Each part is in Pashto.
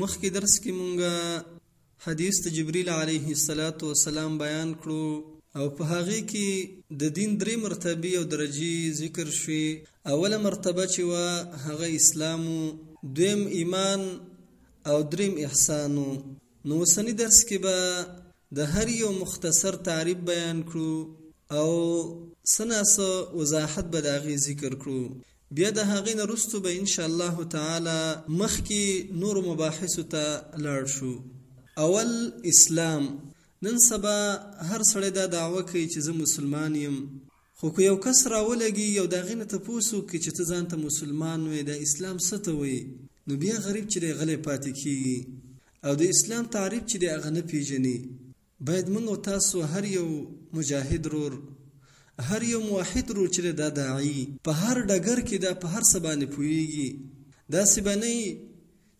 مخکې درس کې مونږه حدیث د جبرئیل علیه السلام بیان کړو او په هغه کې د دین درې مرتبه او درجه ذکر شوې اوله مرتبه چې وا هغه اسلام دویم ایمان او دریم احسان نو سنی درس کې به د هر یو مختصر تعریف بیان کړو او سناسو وضاحت به داغي ذکر کړو بیا د هغې نه وروسته به ان شاءالله تعالی مخکې نورو مباحثو ته لاړ شو. اول اسلام، نن سبا هر سړی دا دعوه کوي چې زه مسلمان یم، خو که یو کس راولګي او د هغې نه تپوس وکړي چې ته ځان ته مسلمان وایې دا اسلام څه ته وایي؟ نو بیا غریب چې دی غلی پاتې کېږي او د اسلام تعریف چې دی هغه نه پېژني. باید موږ او تاسو هر یو مجاهد ورور هر یو موحد ورور چې دا داعي په هر ډګر کې دا په هر څه باندې پوهیږي دا سی باندې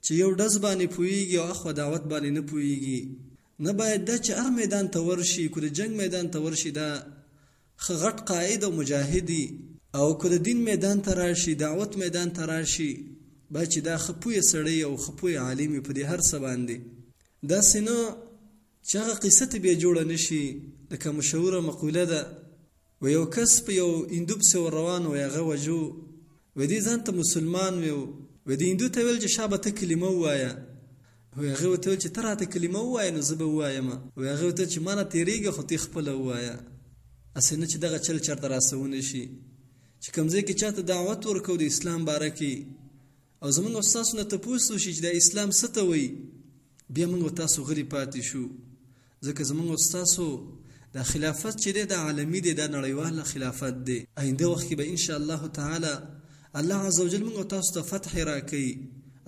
چې یو دز باندې پوهیږي او اخو دعوت باندې نه پوهیږي نه باید دا چې هر میدان ته ورشي کله جنگ میدان ته ورشي دا ښه غټ قائد او مجاهد یی او که د دین میدان ته راشی دعوت میدان ته راشی باید چی دا ښه پوه سړی او ښه پوه عالم وی په دی هر څه باندی داسی نه چی هغه قصه تی بیا جوړه نشی لکه مشهوره مقوله ده و یو کس په یو هندو پسی ور روان و هغه وجو و دی ځان ته مسلمان وی و دی هندو ته ویل چی شابه ته کلمه ووایه وې هغې ورته وویل چې ته راته کلمه ووایه نو زه به ووایم. وې هغې ورته وویل چې مانه تېرېږه خو تۀ خپله ووایه هسې نه چې دغه چل چرته راسه ونه شي چې کوم ځای کې چاته دعوت ورکوو د اسلام باره کې او زمونږ او ستاسو نه تپوس وشي چې دا اسلام څه ته وایي بیا مونږ او تاسو غلي پاتې شو ځکه زمونږ او ستاسو دا خلافت چې دی دا عالمي دی دا نړیوال خلافت دی آینده وخت کې به ان شاء الله تعالی الله عزوجل موږ تاسو ته فتح راکړي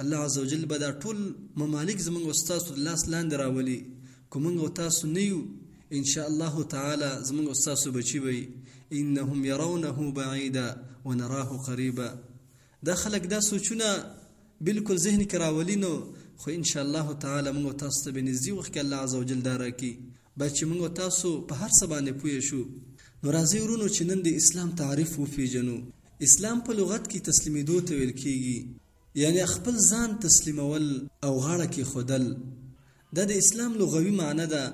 الله عزوجل به دا ټول ممالک زمونږ او ستاسو د لاس لاندې راولي که موږ او تاسو نه یو ان شاء الله تعالی زمونږ او ستاسو بچي وي انهم يرونه بعيدا ونراه قريبا دا خلک دا سوچونه بالکل ذهن کې راولي نو خو ان شاء الله تعالی موږ تاسو ته به نږدې وخت کې الله عزوجل دا راکړي به چې موږ تاسو په هر څه باندې پوه شو نو راځي ورونو چې نن د اسلام تعریف وپیژنو اسلام په لغت کې تسلیمېدو ته ویل کېږي یعنی خپل ځان تسلیمول او غاړه کې خودل دا د اسلام لغوي معنی ده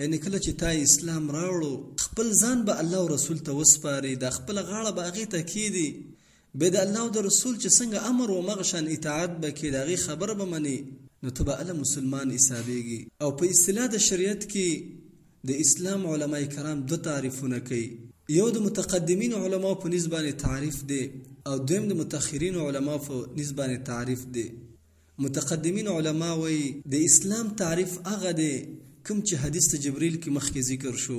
یعنی کله چې تا اسلام راوړو خپل ځان به الله او رسول ته وسپاري دا خپل غاړه به هغه ته کېدي بیا د الله او د رسول چې څنګه امر و مغه شان اطاعت به کې د هغې خبره به منې نو ته به اله مسلمان حسابېږي او په اصطلاح د شریعت کې د اسلام علما کرام دوه تعریفونه کوي یو د متقدمین علما په نسبانه تعریف دی او دویم د متأخرین علما په نسبانه تعریف دی متقدمین علما وایي د اسلام تعریف هغه دی کوم چې حدیث ته جبرئیل کې مخکې ذکر شو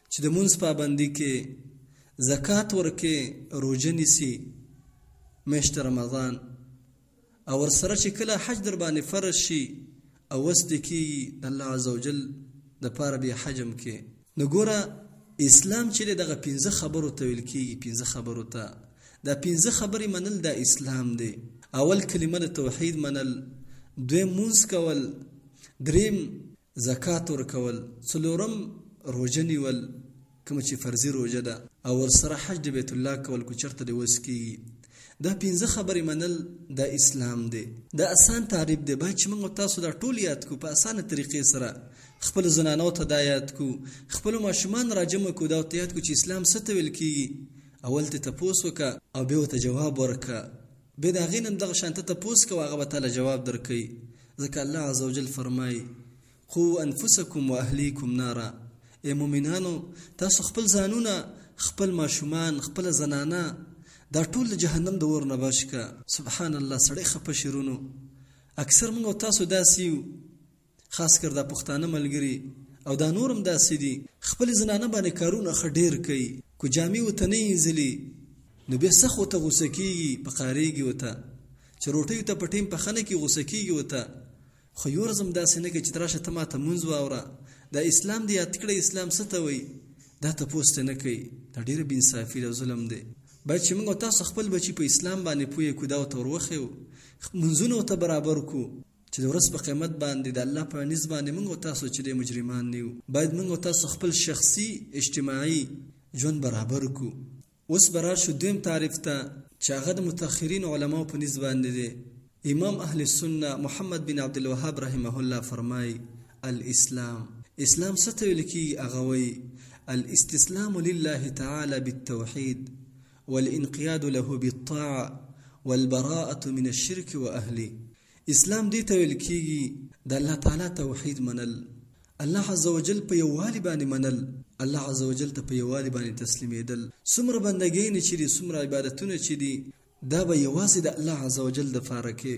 چې د مونځ پابندي کې زکات ورکې روژه نیسي میشت رمضان او ورسره چې کله حج در باندې فرض شي او وس دې کېږي د الله عزوجل دپاره بیا حجم کې نو ګوره اسلام چې دی دغه پنځه خبرو ته ویل کېږي پنځه خبرو ته دا پنځه خبرې منل دا اسلام دی اول کلمه د توحید منل دویم مونځ کول دریم زکات ورکول، څلورم روژه نیول کومه چې فرضي روژه ده او ورسره حج د بیت الله کول که چېرته دې وس کېږي. دا پنځه خبرې منل دا اسلام دی. دا اسان تعریف دی، باید چې موږ او تاسو دا ټول یاد کړو، په اسانه طریقې سره خپلو زنانو ته دا یاد کړو، خپل ماشومان راجمع کړو، دا ورته یاد کړو چې اسلام څه ته ویل کېږي، اول ترې تپوس وکړه او بیا ورته جواب ورکړه. بیا د هغې نه هم دغه شانته تپوس کوه هغه به تاله جواب درکوي ځکه الله عز وجل فرمایي قو انفسکم و اهلیکم نارا ای مؤمنانو تاسو خپل ځانونه خپل ماشومان خپل زنانه دا ټول جهنم د اور نه بچ که سبحان الله سړی خپه شیرونو اکثر موږ تاسو داسې یو خاص کر دا پښتانه ملګري او دا نور هم داسې دي خپل زنانه باندې کارونه خه ډیر کوي کو جامې وته نه ایزلی نو به سخ وته غوسه کیږي په قاریږي وته چې روټي ته په ټیم په خنه کې غوسه کیږي وته خو یو رزم داسې نه کې چې تراشه ته ماته منځ واوره دا اسلام دی یاد کړی اسلام څه ته وایي دا ته پوسټ نه کوي دا ډیره بې انصافي ده ظلم دی باید چې موږ تاسو خپل بچی په اسلام باندې پوهې کو دا ته وروخیو منځونه ته برابر کو چې د ورځ په قیامت باندې د الله په نس باندې موږ او تاسو چې د مجرمان نیو باید موږ او تاسو خپل شخصي اجتماعي ژوند برابر کو اوس برار شو دویم تعریف ته چې هغه د متأخرین علماو په نس باندې دی امام اهل السنه محمد بن عبد الوهاب رحمه الله فرمای الاسلام اسلام څه ته ویل کیږي هغه وایي الاستسلام لله تعالی بالتوحید والانقياد له بالطاعه والبراءه من الشرك واهله اسلام دې ته ویل کیږي د الله تعالی توحید منل، الله عزوجل په یووالي باندې منل، الله عزوجل ته په یووالي باندې تسلیمیدل، څومره بندګینې چې دي، څومره عبادتونه چې دي، دا به یوازې د الله عزوجل د پاره کې،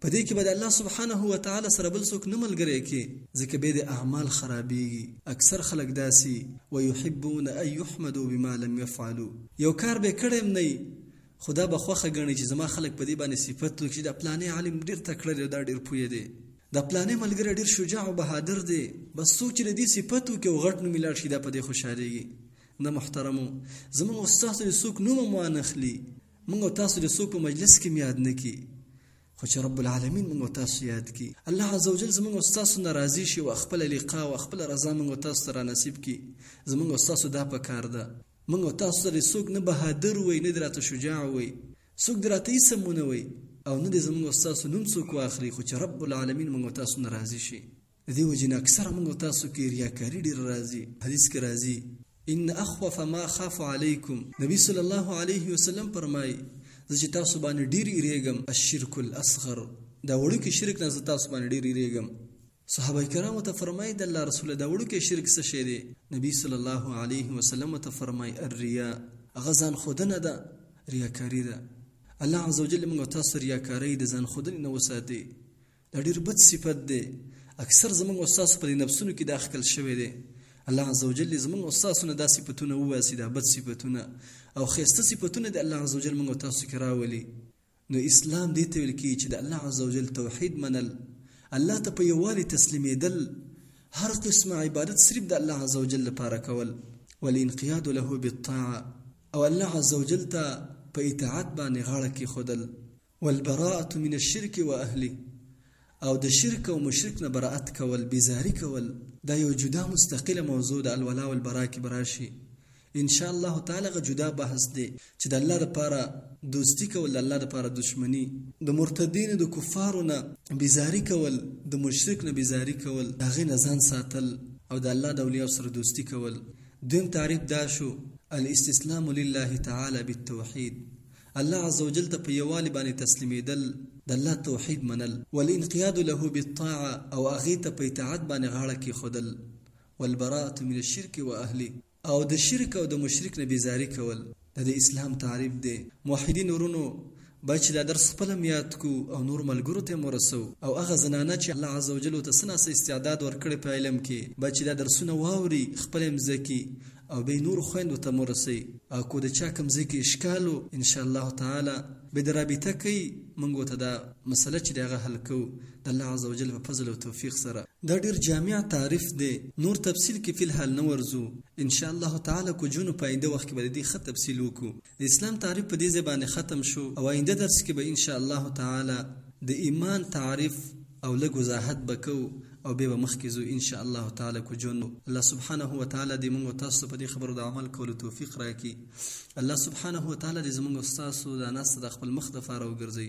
په دې کې به د الله سبحانه وتعالی سره بل څوک نه ملګری کې، ځکه بیا دې اعمال خرابیږي، اکثر خلک داسې وي، ویحبون ان یحمدو بما لم یفعلو، یو کار به یې کړی هم نه وي، خو دا به خوښه ګڼي چې زما خلک په دې باندې صفت وکړي چې دا پلانې عالم ډېر تکړه دی او دا ډېر پوه دی دا پلانې ملګری ډېر شجاع او بهادر دی بس څوک چې د دې صفت وکړي او غټ نوم یې لاړ شي دا په دې خوشحالېږي نه محترمو زموږ او ستاسو د څوک نوم هم وانخلي موږ او تاسو د څوک په مجلس کې یاد نه کړي خو چې رب العالمین موږ او تاسو یاد کړي الله عزوجل زموږ او ستاسو نه راضي شي او خپله لقا او خپله رضا موږ او تاسو ته رانصیب کړي زموږ او ستاسو دا پکار ده موږ او تاسو ته دې څوک نه بهادر وایي، نه دې راته شجاع وایي، څوک دې راته هېڅ هم ونه وایي او نه دې زموږ او ستاسو نوم څوک واخلي، خو چې رب العالمین موږ او تاسو نه راضي شي. د دې وجې نه اکثره موږ او تاسو کې ریاکاري ډېره راځي. حدیث کې راځي، ان اخوف ما اخاف علیکم، نبي صلی الله علیه وسلم فرمایي، زه چې تاسو باندې ډېر ېرېږم، الشرک الاصغر، دا وړوکی شرک نه زه تاسو باندې ډېر ېرېږم. صحابه کرامو ته فرمای د الله رسول دا وړوکی شرک څه شی دی نبی صلی الله علیه وسلم ته فرمای الریا هغه ځان خودنه ده ریاکاری ده الله عزوجل موږ تاسو ریاکاری د ځان خودنې نه وساتي دا ډیر بد صفت دی اکثر زموږ استاد په نفسونو کې داخل شوی دی الله عزوجل زموږ استاد نه دا صفاتونه وواسي دا بد صفاتونه او خسته صفاتونه د الله عزوجل موږ تاسو کې راولي نو اسلام دې ته ویل کیږي چې د الله عزوجل توحید منل، الله ته په یووالي تسلیمیدل، هر قسم عبادت صرف د الله عزوجل لپاره کول، والانقیاد له بالطاعه، او الله عزوجل ته په اطاعت باندې غاړه کیښودل، والبراءة من الشرک واهله، او د شرک او مشرک نه براءت کول، بیزاری کول، دا یو جدا مستقله موضوع ده الولاء والبراء کې به راشي. ان شاء الله تعالی غ جدا بحث دی چې د الله لپاره دوستی کول د الله لپاره دشمنی د مرتدین د کفارو نه بیزاری کول د مشرک نه بیزاری کول هغه نه ځان ساتل او د الله د اولیاء سره دوستی کول دیم تعریف دا شو الاستسلام لله تعالی بالتوحید الله عز وجل ته په یووالي باندې تسلیمېدل د الله توحید منل والانقیاد له بالطاعه او هغې ته په اطاعت باندې غاړه کېښودل والبراءة من الشرک واهله او د شرک او د مشرک نه بیزاری کول دا د اسلام تعریف دی موحدین ورونو باید چې دا درس خپل یاد کو او نور ملګرو ته مرسو او هغه زنانه چې الله عزوجل ته سناسه استعداد ورکړي په علم کې باید چې دا درسونه واوري خپل مزکی او به نور خويندو ته مرسي او کو د چا کم ځکه اشکالو ان شاء الله تعالی به درابطه کوي منګو ته دا مسله چې دغه حل کوو د الله عزوجل په فضل او توفیق سره دا ډیر جامع تعریف دی نور تفصیل کې فل حال نه ورزو ان شاء الله تعالی کو جون پاینده وخت کې به دې خط تفصیل وکړو د اسلام تعریف په دې ځای باندې ختم شو او آینده درس کې به ان شاء الله تعالی د ایمان تعریف او لږ وضاحت بکو او به به مخکې ځو ان شاء الله تعالی کو جون الله سبحانه و تعالی دې موږ تاسو په دې خبرو د عمل کولو توفیق راکړي الله سبحانه و تعالی دې زموږ استاد او د ناس د خپل مخ د فارو ګرځي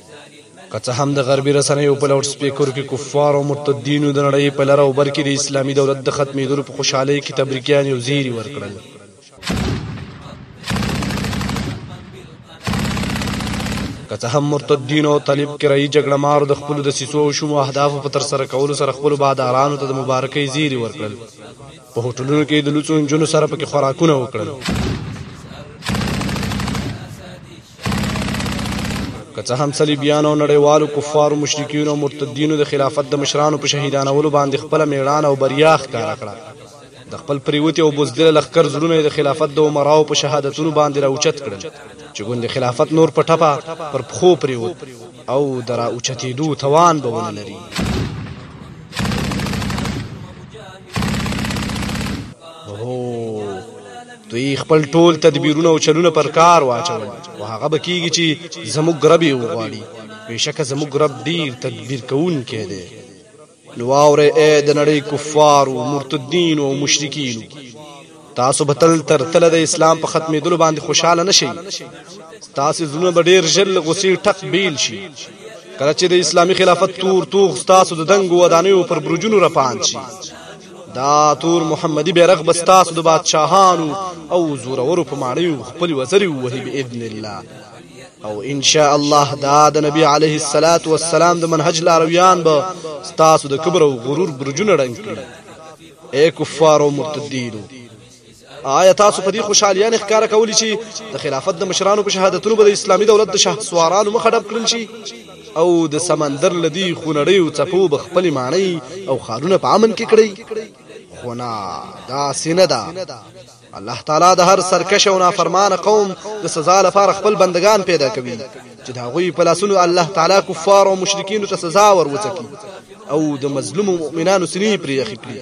که څه هم د غربي رسنیو په لاوډ سپیکر کې کفار او مرتدینو د نړۍ په لر او بر کې د اسلامي دولت د ختمیدلو په خوشحالۍ کې تبریکیان یو زیری ورکړل. که څه هم مرتدین او طالب کرایي جګړه مارو د خپل دسیسو او شومو اهدافو په تر سره کولو سره خپل بادارانو ته د مبارکۍ زیری ورکړل په هوټلونو کې د لوڅو نجونو سره پکې خوراکونه وکړل که څه هم صلیبیان او نړیوالو کفارو مشرکین او مرتدینو د خلافت د مشرانو په شهیدانولو باندې خپل میړانه او بریا ښکاره کړه د خپل پریوتی او بزدل لخر زړونه د خلافت د عمراو په شهادتونو باندې راوچت کړل چې ګوند خلافت نور په ټپه پر پخو پریوت او درا اوچتیدو توان به ونه لري دوی خپل ټول تدبیرونه او چلونه پر کار واچول او هغه به کیږي چې زموږ رب یې وغواړي بېشکه زموږ رب ډیر تدبیر کوونکی دی نو واورئ اے د نړۍ کفارو مرتدینو او مشرکینو تاسو به تل تر تله د اسلام په ختمېدلو باندې خوشاله نشئ تاسو زړونه به ډیر ژر له غصې ټک بیل شي کله چې د اسلامي خلافت تور توغ ستاسو د دنګو ودانیو پر برجونو رپان شي دا تور محمدي بیرغ به ستاسو د بادشاهانو او زورورو په ماڼیو خپلې وزرې ووهي باذن الله او ان شاء الله دا د نبی علیه الصلاۃ والسلام د منهج لارویان به ستاسو د کبر او غرور برجونه ړنګ کړي اے کفار او مرتدینو آیا تاسو په دې خوشحالیان ښکارا کولی شي د خلافت د مشرانو په شهادتونو به د اسلامي دولت د شهسوارانو مخه ډب کړل شي او د سمندر لدی خونړی او چپو بخپل معنی او خارونه په امن کې کړی خو نه دا سینه ده الله تعالی د هر سرکش او نافرمان قوم د سزا لپاره خپل بندگان پیدا کوي چې دا غوي په لاسونو الله تعالی کفار او مشرکین ته سزا ور وڅکي او د مظلوم مؤمنانو سینې پرې اخلي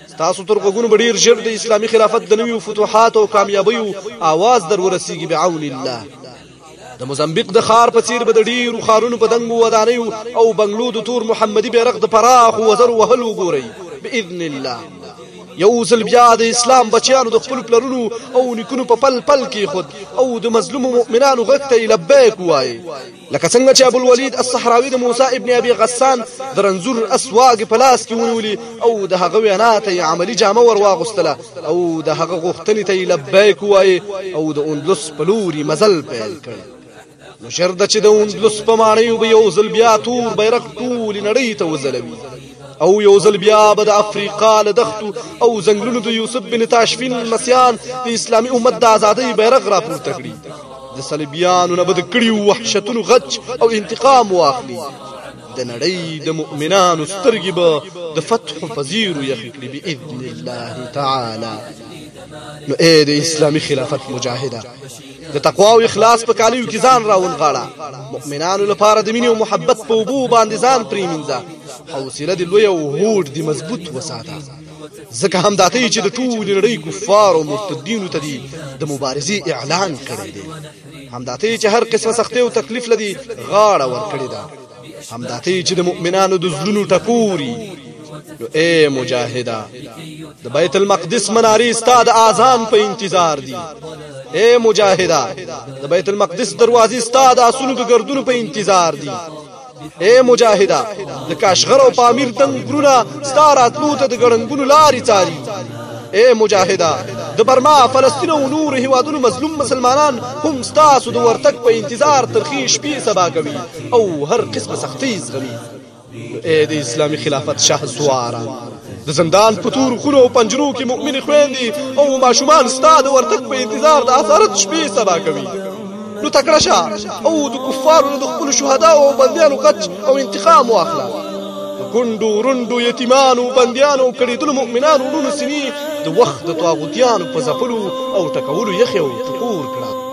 ستاسو تر غوګونو به ډیر ژر د اسلامي خلافت د نویو فتوحات او کامیابیو आवाज در ورسیږي بعون الله د موزمبیق د خار په څیر به د ډیرو خارونو په دنګو ودانیو او بنگلو د تور محمدي بیرغ د پراخ وزر وهل وګورئ باذن الله یو ځل بیا د اسلام بچیانو د خپل پلرونو او نیکونو په پل پل کې خود او د مظلوم مؤمنانو غږ ته لبیک وایي لکه څنګه چې ابو الولید الصحراوی د موسی ابن ابي غسان د رنزور اسواګ په لاس کې ونیولي او د هغه وینا ته عملی جامه ور واغوستله او د هغه غوښتنې ته لبیک وایي او د اندلس په لوري مزل پیل کړ نو شرد چې د اندلس په ماڼۍ به یو ځل بیا تور بیرغ ټول نړۍ ته وځلوي او یو ځل بیا به د افریقا له دښتو او ځنګلونو د یوسف بن تاشفین مسیان د اسلامي امت د ازادۍ بیرغ راپورته کړي د صلیبیانو نه به د کړیو وحشتونو غچ او انتقام واخلي د نړۍ د مؤمنانو سترګې به د فتح په زیرو یخې کړي باذن الله تعالی نو اې د اسلامي خلافت مجاهده د تقوا او اخلاص په کالیو کې ځان راونغاړه مؤمنانو لپاره د مینې او محبت په وبو باندې ځان پریمینځه حوصله دې لوی او هوډ دې مضبوط وساته ځکه هم داته چې د ټول نړۍ کفار او مرتدینو ته دي د مبارزې اعلان کړی دی هم داته چې هر قسمه سختي او تکلیف لدی غاړه ور کړی ده همدا ته چې د مؤمنانو د زړونو ټکوري نو اے مجاهدا د بیت المقدس منارې ستا د اذان په انتظار دي اے مجاهدا د بیت المقدس دروازې ستا د اسونو د ګردونو په انتظار دي اے مجاهدا د کاشغر او پامیر تنګ ګرونه ستا راتلو ته د ګړنګونو لارې چاري اے مجاهدا د برما فلسطین او نور هیوادونو مظلوم مسلمانان هم ستاسو د ورتګ په انتظار ترخی شپې سبا کوي او هر قسم سختي زغمي نو اې د اسلامي خلافت شاه زواران د زندان په تور خونو او پنجرو کې مؤمنې خويندې او ماشومان ستا د ورتګ په انتظار د اسارت شپې سبا کوي نو تکړه شه او د کفارو د خپل شهدا او بنديانو قچ او انتقام واخله کندو رندو یتیمانو بندیانو کړیدلو مؤمنانو ورونو سینې د وخت د طاغوتیانو په ځپلو او ټکولو یخې او ټکور کړه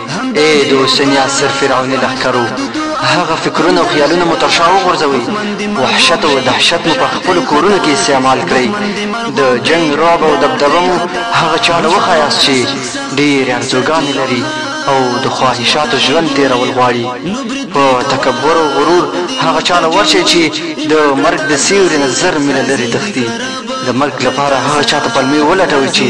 ای د اوسني عصر فرعوني لښکرو! هغه فکرونه او خیالونه مو تر شا وغورځوئ، وحشت او دهشت مو پر خپلو کورونو کې استعمال کړئ، د جنګ رعب او دبدبه مو هغه چا له وښایاست چې ډېرې ارزوګانې لري او د خواهشاتو ژوند تېرول غواړي، په تکبر او غرور هغه چا له ورشئ چې د مرګ د سیوري نه زر میله لرې تښتي. د مرګ لپاره هغه چا ته پلمې ولټوي چې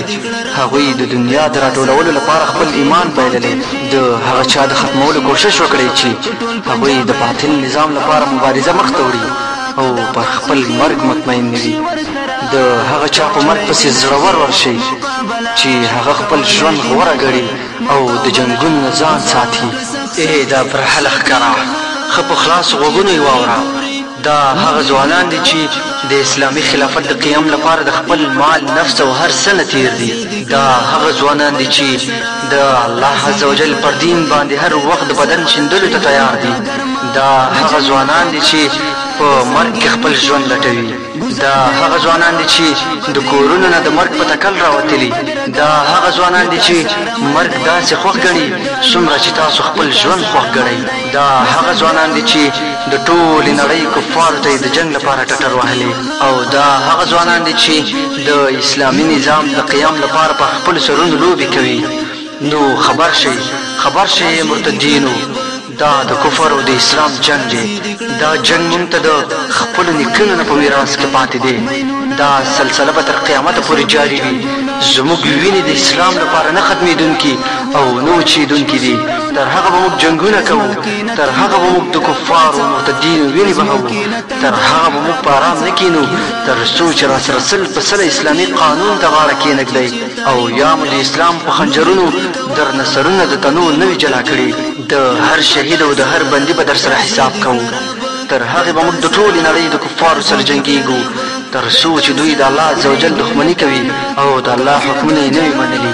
هغوی د دنیا د راټولولو لپاره خپل ایمان بایللی د هغه چا د ختمولو کوشش وکړي چې هغوی د باطل نظام لپاره مبارزه مخته وړي او پر خپل مرګ مطمئن نه وي د هغه چا په مرګ پسې زړور ورشي چې هغه خپل ژوند غوره ګڼي او د جنګونو نه ځان ساتي ای دا برحله ښکاره ښه په خلاصو غوږونو یې واوره دا هغه ځوانان دي چي د اسلامي خلافت د قيام لپاره د خپل مال، نفس او هر څه نه تېر دي. دا هغه ځوانان دي چي د الله عزوجل پر دين باندي هر وخت د بدن شيندلو ته تيار دي. دا هغه ځوانان دي چي په مرګ کي خپل ژوند لټوي. دا هغه ځوانان دي چي د کورونو نه د مرګ په تکل راوتلي. دا هغه ځوانان دي چي مرګ داسي خوښ ګڼي څومره چي تاسو خپل ژوند خوښ ګڼئ. دا هغه ځوانان دي چي د ټولي نړۍ کفارو ته يې د جنګ لپاره ټټر وهلې او دا هغه ځوانان دي چي د اسلامي نظام د قيام لپاره پر خپلو سرونو لوبي کوي نو خبر شئ خبر شئ اې مرتدينو دا د کفر او د اسلام جنګ دی دا جنګ مونږ ته د خپلو نيکونو نه په ميراث کي پاتې دی دا سلسله به تر قيامته پوري جاري وي زموږ ويني د اسلام لپاره نه ختمېدونکي او نه وچېدونکي دي، تر هغه به موږ جنګونه کوو، تر هغه به موږ د کفارو او مرتدینو وینې بهوو، تر هغه به موږ په ارام نه کېنو تر څو چې راسره سل په سله اسلامي قانون ته غاړه کېنږدئ او یا مو د اسلام په خنجرونو درنه سرونه د تنو نه وي جلا کړي، د هر شهید او د هر بندي به درسره حساب کوو، تر هغې به موږ د ټولې نړۍ د کفارو سره جنګېږو تر څو چې دوی د الله عزوجل دښمني کوي او د الله حکمونه یې نه وي منلي.